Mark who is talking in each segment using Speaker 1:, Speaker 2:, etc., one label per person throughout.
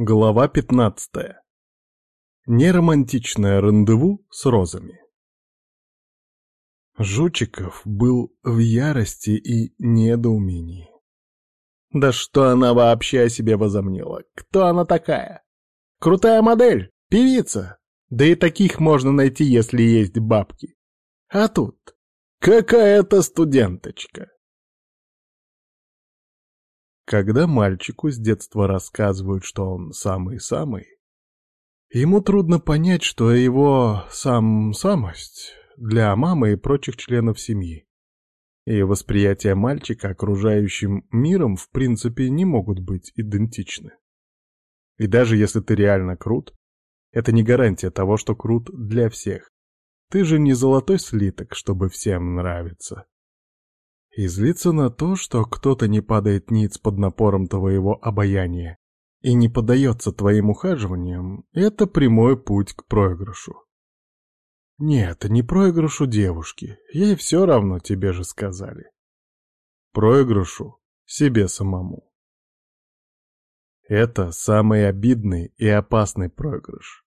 Speaker 1: Глава 15. Неромантичное рандеву с розами. Жучиков был в ярости и недоумении. Да что она вообще о себе возомнила? Кто она такая? Крутая модель, певица. Да и таких можно найти, если есть бабки. А тут какая-то студенточка. Когда мальчику с детства рассказывают, что он самый-самый, ему трудно понять, что его сам-самость для мамы и прочих членов семьи. И восприятие мальчика окружающим миром в принципе не могут быть идентичны. И даже если ты реально крут, это не гарантия того, что крут для всех. Ты же не золотой слиток, чтобы всем нравиться. И злиться на то, что кто-то не падает ниц под напором твоего обаяния и не поддается твоим ухаживаниям, это прямой путь к проигрышу. Нет, не проигрышу девушки, ей все равно тебе же сказали. Проигрышу себе самому. Это самый обидный и опасный проигрыш.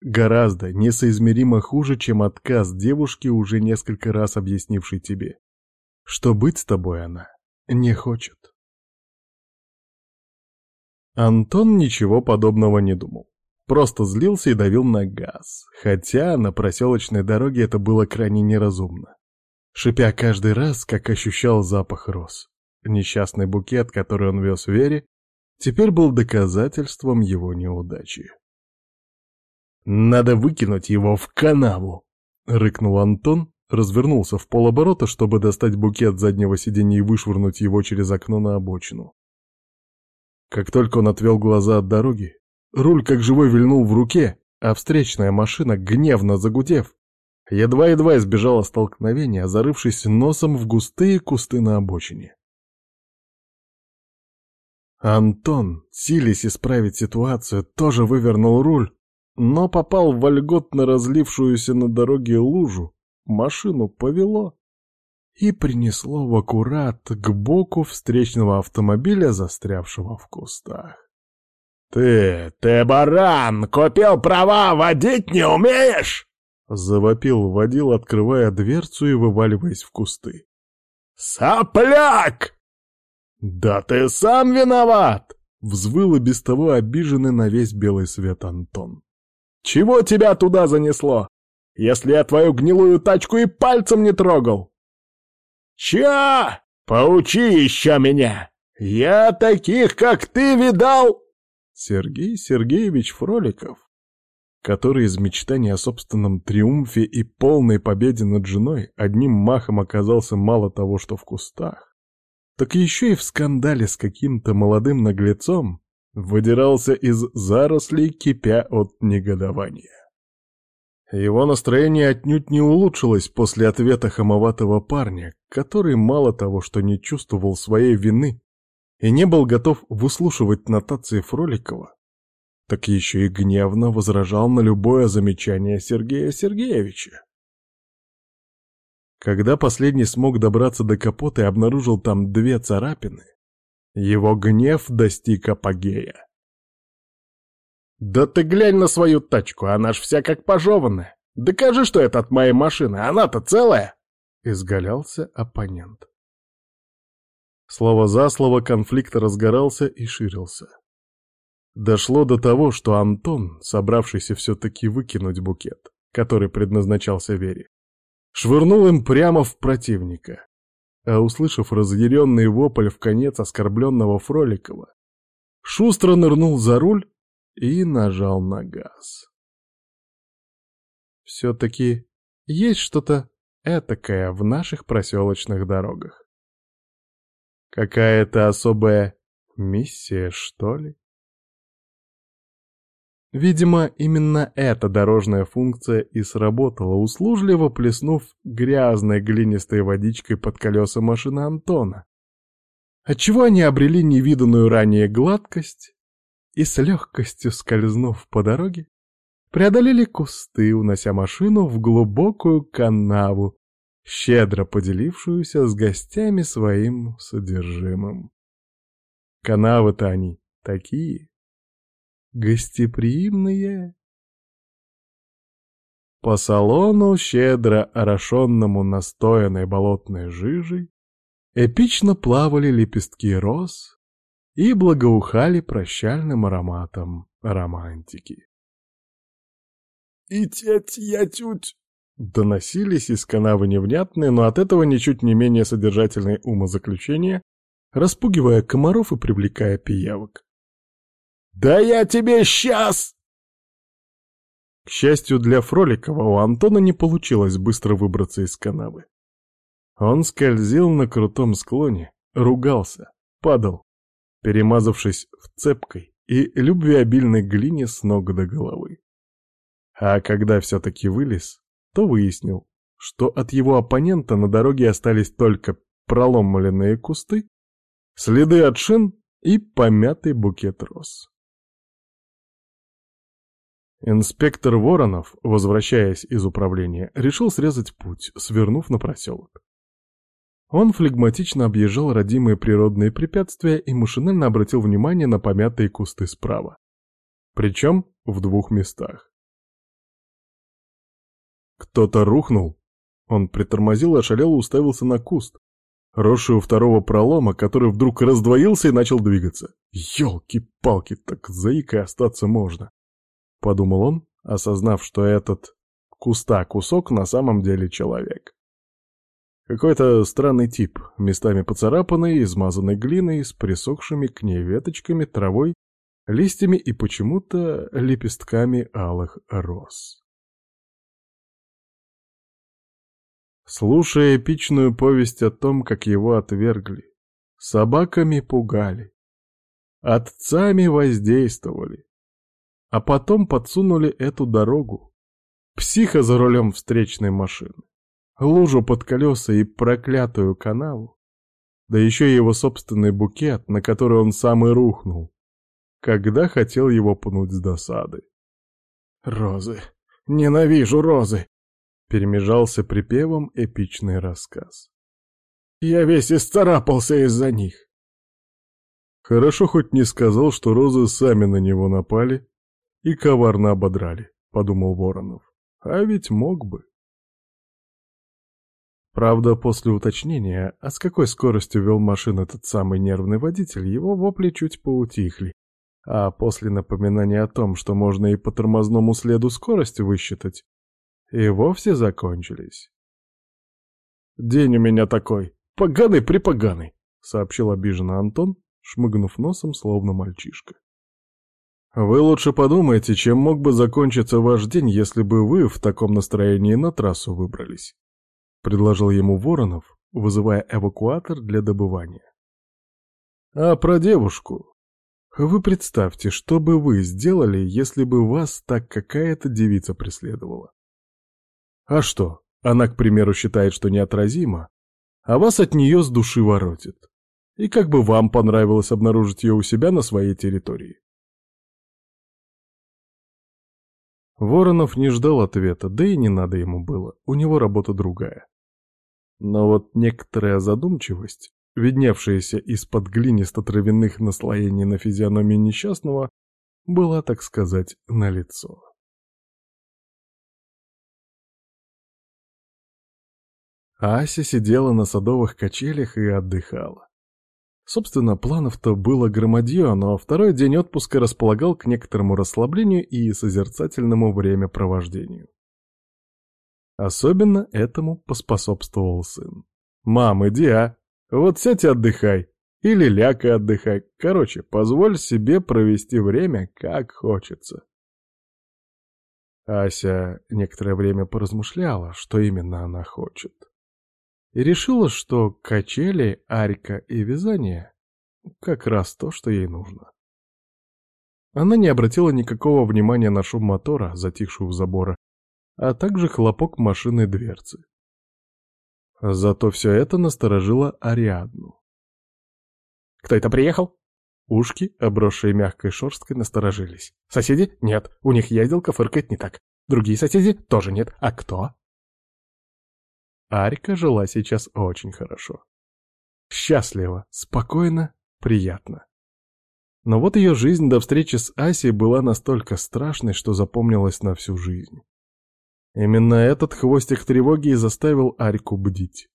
Speaker 1: Гораздо несоизмеримо хуже, чем отказ девушки, уже несколько раз объяснившей тебе что быть с тобой она не хочет. Антон ничего подобного не думал. Просто злился и давил на газ, хотя на проселочной дороге это было крайне неразумно. Шипя каждый раз, как ощущал запах роз. Несчастный букет, который он вез Вере, теперь был доказательством его неудачи. «Надо выкинуть его в канаву!» — рыкнул Антон, развернулся в полоборота, чтобы достать букет заднего сиденья и вышвырнуть его через окно на обочину. Как только он отвел глаза от дороги, руль как живой вильнул в руке, а встречная машина, гневно загудев, едва-едва избежала столкновения, зарывшись носом в густые кусты на обочине. Антон, силясь исправить ситуацию, тоже вывернул руль, но попал в вольготно разлившуюся на дороге лужу, машину повело и принесло в аккурат к боку встречного автомобиля, застрявшего в кустах. «Ты, ты баран! Купил права, водить не умеешь!» Завопил водил, открывая дверцу и вываливаясь в кусты. «Сопляк!» «Да ты сам виноват!» Взвыл и без того обиженный на весь белый свет Антон. «Чего тебя туда занесло? Если я твою гнилую тачку и пальцем не трогал. Чё? Поучи еще меня! Я таких, как ты, видал? Сергей Сергеевич Фроликов, который из мечтаний о собственном триумфе и полной победе над женой одним махом оказался мало того, что в кустах, так еще и в скандале с каким-то молодым наглецом выдирался из зарослей, кипя от негодования. Его настроение отнюдь не улучшилось после ответа хамоватого парня, который мало того, что не чувствовал своей вины и не был готов выслушивать нотации Фроликова, так еще и гневно возражал на любое замечание Сергея Сергеевича. Когда последний смог добраться до капота и обнаружил там две царапины, его гнев достиг апогея. «Да ты глянь на свою тачку, она ж вся как пожеванная. Докажи, что это от моей машины, она-то целая!» Изгалялся оппонент. Слово за слово конфликт разгорался и ширился. Дошло до того, что Антон, собравшийся все-таки выкинуть букет, который предназначался Вере, швырнул им прямо в противника. А услышав разъяренный вопль в конец оскорбленного Фроликова, шустро нырнул за руль и нажал на газ. Все-таки есть что-то этакое в наших проселочных дорогах. Какая-то особая миссия, что ли? Видимо, именно эта дорожная функция и сработала, услужливо плеснув грязной глинистой водичкой под колеса машины Антона. Отчего они обрели невиданную ранее гладкость и с легкостью скользнув по дороге, преодолели кусты, унося машину в глубокую канаву, щедро поделившуюся с гостями своим содержимым. Канавы-то они такие, гостеприимные. По салону, щедро орошенному настоянной болотной жижей, эпично плавали лепестки роз и благоухали прощальным ароматом романтики. «И тять я тють!» Доносились из канавы невнятные, но от этого ничуть не менее содержательные умозаключения, распугивая комаров и привлекая пиявок. «Да я тебе сейчас!» К счастью для Фроликова, у Антона не получилось быстро выбраться из канавы. Он скользил на крутом склоне, ругался, падал, перемазавшись в цепкой и любвеобильной глине с ног до головы. А когда все-таки вылез, то выяснил, что от его оппонента на дороге остались только проломленные кусты, следы от шин и помятый букет роз. Инспектор Воронов, возвращаясь из управления, решил срезать путь, свернув на проселок. Он флегматично объезжал родимые природные препятствия и машинально обратил внимание на помятые кусты справа. Причем в двух местах. Кто-то рухнул. Он притормозил, ошалел и уставился на куст, росший у второго пролома, который вдруг раздвоился и начал двигаться. Ёлки-палки, так заикой остаться можно. Подумал он, осознав, что этот куста кусок на самом деле человек. Какой-то странный тип, местами поцарапанный, измазанный глиной, с присохшими к ней веточками, травой, листьями и почему-то лепестками алых роз. слушая эпичную повесть о том, как его отвергли, собаками пугали, отцами воздействовали, а потом подсунули эту дорогу, психа за рулем встречной машины, лужу под колеса и проклятую канаву, да еще и его собственный букет, на который он сам и рухнул, когда хотел его пнуть с досады. «Розы! Ненавижу розы!» Перемежался припевом эпичный рассказ. «Я весь исцарапался из-за них!» Хорошо хоть не сказал, что розы сами на него напали и коварно ободрали, подумал Воронов. А ведь мог бы. Правда, после уточнения, а с какой скоростью вел машину этот самый нервный водитель, его вопли чуть поутихли. А после напоминания о том, что можно и по тормозному следу скорость высчитать, и вовсе закончились. «День у меня такой, поганый-припоганый», — сообщил обиженно Антон, шмыгнув носом, словно мальчишка. «Вы лучше подумайте, чем мог бы закончиться ваш день, если бы вы в таком настроении на трассу выбрались», — предложил ему Воронов, вызывая эвакуатор для добывания. «А про девушку? Вы представьте, что бы вы сделали, если бы вас так какая-то девица преследовала? А что, она, к примеру, считает, что неотразима, а вас от нее с души воротит. И как бы вам понравилось обнаружить ее у себя на своей территории? Воронов не ждал ответа, да и не надо ему было, у него работа другая. Но вот некоторая задумчивость, видневшаяся из-под глинисто-травяных наслоений на физиономии несчастного, была, так сказать, налицо. Ася сидела на садовых качелях и отдыхала. Собственно, планов-то было громадье, но второй день отпуска располагал к некоторому расслаблению и созерцательному времяпровождению. Особенно этому поспособствовал сын. «Мам, иди, а! Вот сядь и отдыхай. Или ляг и отдыхай. Короче, позволь себе провести время, как хочется». Ася некоторое время поразмышляла, что именно она хочет и решила, что качели, арика и вязание — как раз то, что ей нужно. Она не обратила никакого внимания на шум мотора, затихшего у забора, а также хлопок машинной дверцы. Зато все это насторожило Ариадну. «Кто это приехал?» Ушки, обросшие мягкой шерсткой, насторожились. «Соседи? Нет, у них езделка фыркает не так. Другие соседи? Тоже нет. А кто?» Арика жила сейчас очень хорошо. Счастливо, спокойно, приятно. Но вот ее жизнь до встречи с Асей была настолько страшной, что запомнилась на всю жизнь. Именно этот хвостик тревоги и заставил Арику бдить.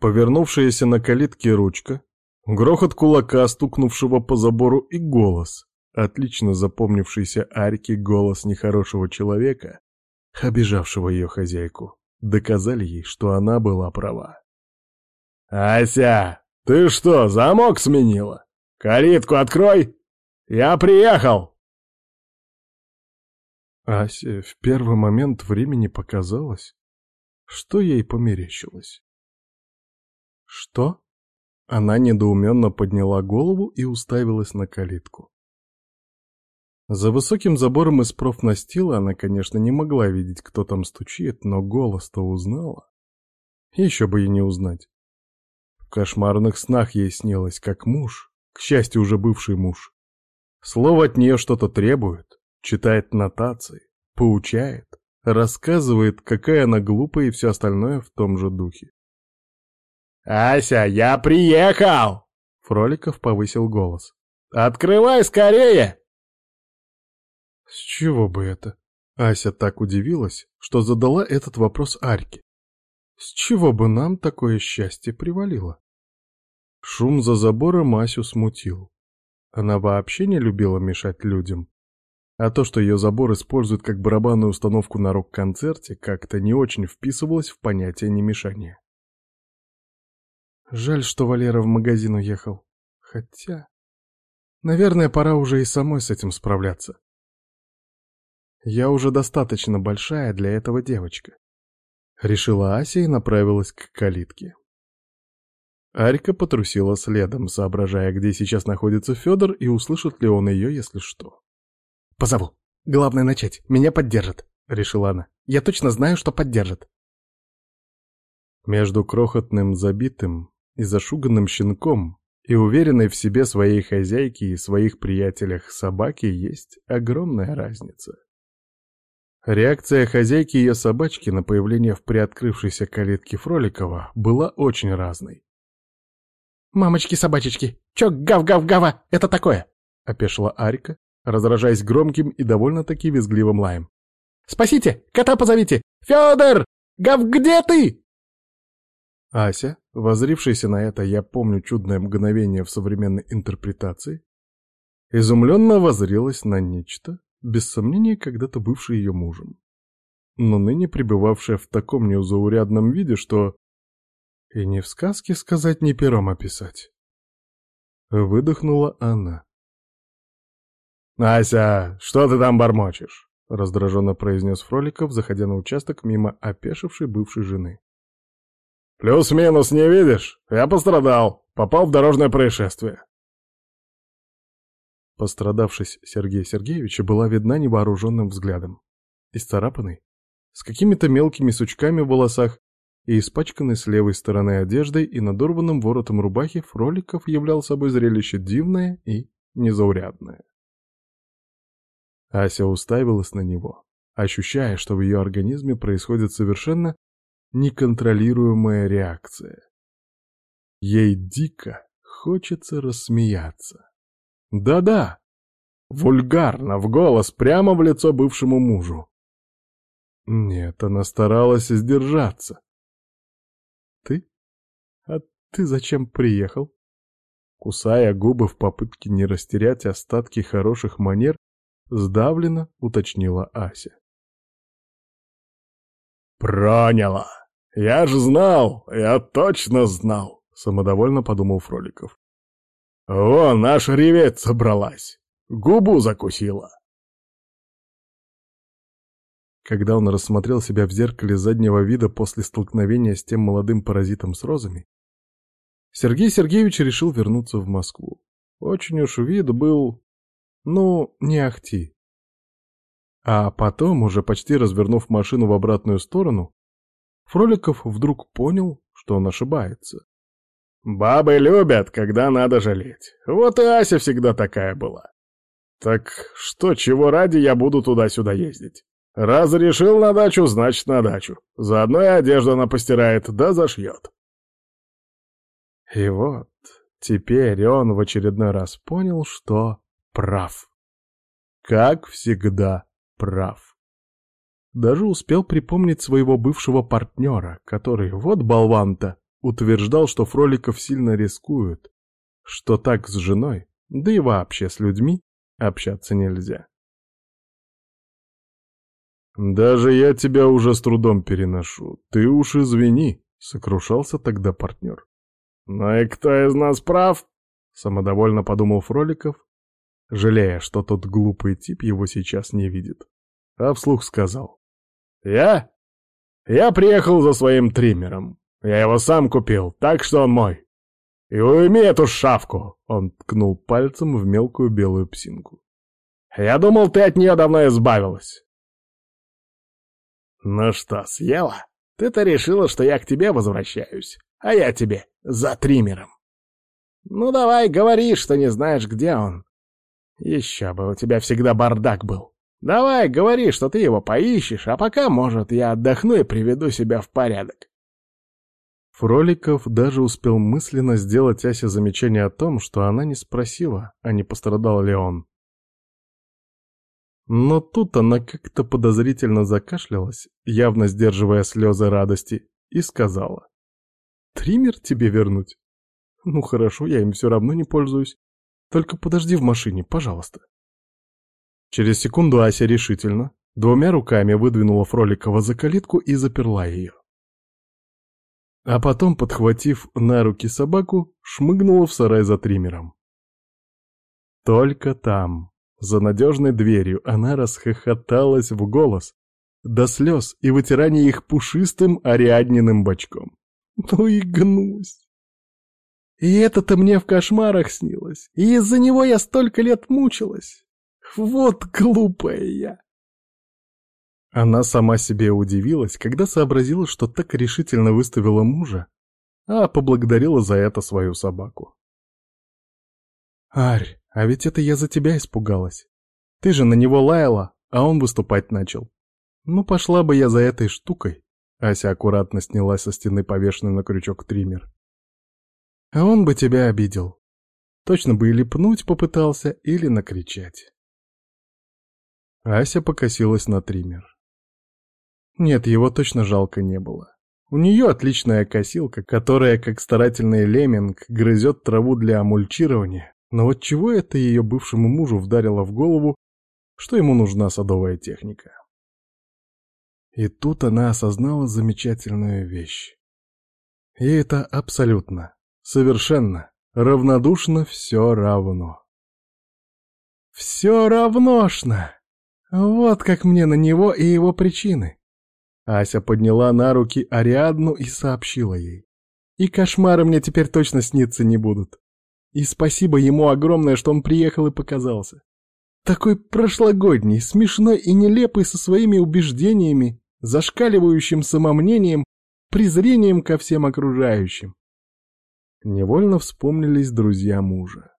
Speaker 1: Повернувшаяся на калитке ручка, грохот кулака, стукнувшего по забору, и голос, отлично запомнившийся Арике голос нехорошего человека, обижавшего ее хозяйку, доказали ей, что она была права. «Ася, ты что, замок сменила? Калитку открой! Я приехал!» Асе в первый момент времени показалось, что ей померещилось. «Что?» Она недоуменно подняла голову и уставилась на калитку. За высоким забором из профнастила она, конечно, не могла видеть, кто там стучит, но голос-то узнала. Еще бы и не узнать. В кошмарных снах ей снилось, как муж, к счастью, уже бывший муж. Слово от нее что-то требует, читает нотации, поучает, рассказывает, какая она глупая и все остальное в том же духе. «Ася, я приехал!» Фроликов повысил голос. «Открывай скорее!» С чего бы это? Ася так удивилась, что задала этот вопрос Арьке. С чего бы нам такое счастье привалило? Шум за забором Асю смутил. Она вообще не любила мешать людям. А то, что ее забор используют как барабанную установку на рок-концерте, как-то не очень вписывалось в понятие немешания. Жаль, что Валера в магазин уехал. Хотя... Наверное, пора уже и самой с этим справляться. Я уже достаточно большая для этого девочка. Решила Ася и направилась к калитке. Арика потрусила следом, соображая, где сейчас находится Федор и услышит ли он ее, если что. «Позову. Главное начать. Меня поддержат», — решила она. «Я точно знаю, что поддержат». Между крохотным забитым и зашуганным щенком и уверенной в себе своей хозяйки и своих приятелях собаки есть огромная разница. Реакция хозяйки ее собачки на появление в приоткрывшейся калитке Фроликова была очень разной. «Мамочки-собачечки, чё гав-гав-гава, это такое?» — опешила Арика, раздражаясь громким и довольно-таки визгливым лаем. «Спасите! Кота позовите! Фёдор! Гав, где ты?» Ася, возрившаяся на это «я помню чудное мгновение» в современной интерпретации, изумленно возрилась на нечто, без сомнения, когда-то бывший ее мужем. Но ныне пребывавшая в таком неузаурядном виде, что и не в сказке сказать, ни пером описать. Выдохнула она. «Ася, что ты там бормочешь?» — раздраженно произнес Фроликов, заходя на участок мимо опешившей бывшей жены. «Плюс-минус не видишь? Я пострадал, попал в дорожное происшествие. Пострадавшись Сергея Сергеевича была видна невооруженным взглядом. Исцарапанный, с какими-то мелкими сучками в волосах и испачканный с левой стороны одеждой и надорванным воротом рубахи, Фроликов являл собой зрелище дивное и незаурядное. Ася уставилась на него, ощущая, что в ее организме происходит совершенно неконтролируемая реакция. Ей дико хочется рассмеяться. Да-да, вульгарно, в голос, прямо в лицо бывшему мужу. Нет, она старалась сдержаться. Ты? А ты зачем приехал? Кусая губы в попытке не растерять остатки хороших манер, сдавленно уточнила Ася. «Проняла! Я же знал! Я точно знал!» — самодовольно подумал Фроликов. Вон, наша реветь собралась. Губу закусила. Когда он рассмотрел себя в зеркале заднего вида после столкновения с тем молодым паразитом с розами, Сергей Сергеевич решил вернуться в Москву. Очень уж вид был, ну, не ахти. А потом, уже почти развернув машину в обратную сторону, Фроликов вдруг понял, что он ошибается. Бабы любят, когда надо жалеть. Вот и Ася всегда такая была. Так что, чего ради я буду туда-сюда ездить? Раз решил на дачу, значит на дачу. Заодно и одежду она постирает, да зашьет. И вот, Теперь он в очередной раз понял, что прав. Как всегда прав. Даже успел припомнить своего бывшего партнера, который, вот болван-то, утверждал, что Фроликов сильно рискует, что так с женой, да и вообще с людьми, общаться нельзя. «Даже я тебя уже с трудом переношу, ты уж извини», — сокрушался тогда партнер. «Ну и кто из нас прав?» — самодовольно подумал Фроликов, жалея, что тот глупый тип его сейчас не видит. А вслух сказал. «Я? Я приехал за своим триммером. Я его сам купил, так что он мой. И уйми эту шавку!» — он ткнул пальцем в мелкую белую псинку. «Я думал, ты от нее давно избавилась». «Ну что, съела? Ты-то решила, что я к тебе возвращаюсь, а я тебе за триммером. Ну давай, говори, что не знаешь, где он. Еще бы, у тебя всегда бардак был. Давай, говори, что ты его поищешь, а пока, может, я отдохну и приведу себя в порядок». Фроликов даже успел мысленно сделать Асе замечание о том, что она не спросила, а не пострадал ли он. Но тут она как-то подозрительно закашлялась, явно сдерживая слезы радости, и сказала. «Триммер тебе вернуть?» «Ну хорошо, я им все равно не пользуюсь. Только подожди в машине, пожалуйста». Через секунду Ася решительно, двумя руками выдвинула Фроликова за калитку и заперла ее. А потом, подхватив на руки собаку, шмыгнула в сарай за триммером. Только там, за надежной дверью она расхохоталась в голос, до слез и вытирания их пушистым ариадниным бочком. Ну и гнусь! И это-то мне в кошмарах снилось, и из-за него я столько лет мучилась. Вот глупая я! Она сама себе удивилась, когда сообразила, что так решительно выставила мужа, а поблагодарила за это свою собаку. «Арь, а ведь это я за тебя испугалась. Ты же на него лаяла, а он выступать начал. Ну, пошла бы я за этой штукой. Ася аккуратно сняла со стены повешенный на крючок триммер. А он бы тебя обидел. Точно бы или пнуть попытался, или накричать. Ася покосилась на триммер. Нет, его точно жалко не было. У нее отличная косилка, которая, как старательный лемминг, грызет траву для амульчирования, но вот чего это ее бывшему мужу вдарило в голову, что ему нужна садовая техника? И тут она осознала замечательную вещь. Ей это абсолютно, совершенно, равнодушно все равно. Все равношно! Вот как мне на него и его причины. Ася подняла на руки Ариадну и сообщила ей. И кошмары мне теперь точно сниться не будут. И спасибо ему огромное, что он приехал и показался. Такой прошлогодний, смешной и нелепый со своими убеждениями, зашкаливающим самомнением, презрением ко всем окружающим. Невольно вспомнились друзья мужа.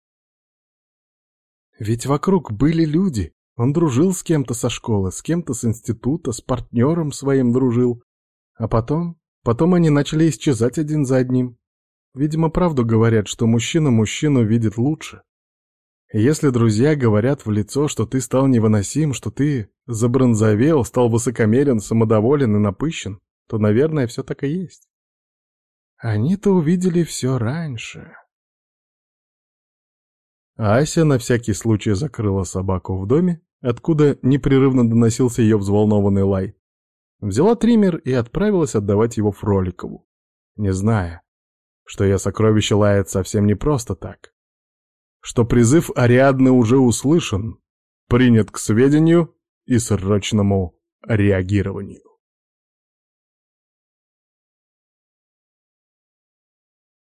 Speaker 1: Ведь вокруг были люди. Он дружил с кем-то со школы, с кем-то с института, с партнером своим дружил. А потом, потом они начали исчезать один за одним. Видимо, правду говорят, что мужчина мужчину видит лучше. если друзья говорят в лицо, что ты стал невыносим, что ты забронзовел, стал высокомерен, самодоволен и напыщен, то, наверное, все так и есть. Они-то увидели все раньше. Ася на всякий случай закрыла собаку в доме, откуда непрерывно доносился ее взволнованный лай. Взяла триммер и отправилась отдавать его Фроликову, не зная, что ее сокровище лает совсем не просто так. Что призыв Ариадны уже услышан, принят к сведению и срочному реагированию.